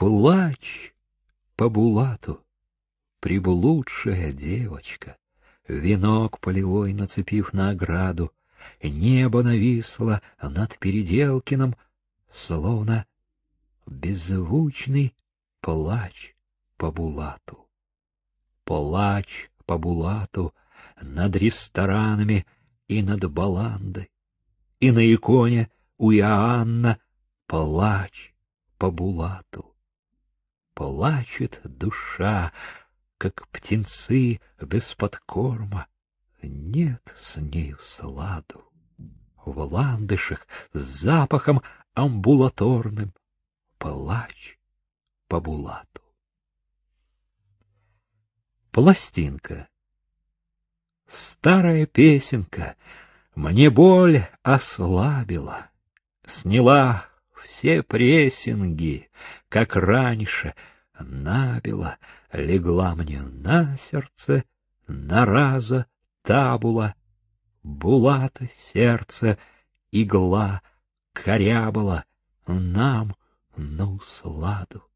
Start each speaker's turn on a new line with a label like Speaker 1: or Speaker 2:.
Speaker 1: Плачь по булату, приблудшая девочка, Венок полевой нацепив на ограду, Небо нависло над Переделкиным, Словно беззвучный плач по булату. Плач по булату над ресторанами и над баландой, И на иконе у Иоанна плач по булату. Плачет душа, как птенцы без подкорма, нет с нею сладу. В ландышах с запахом амбулаторным плач по булату. Пластинка. Старая песенка мне боль ослабила, сняла все прессинги, как раньше, набила, легла мне на сердце, на раза табула, булата сердце, игла корябала нам на усладу.